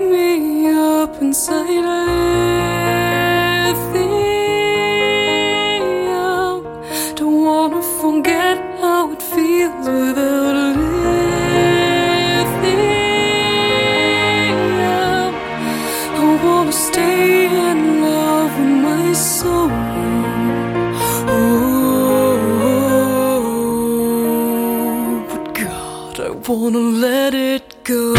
me up inside. a lithium. don't wanna forget how it feels without lithium. I wanna stay in love with my soul. Oh, but God, I wanna let it go.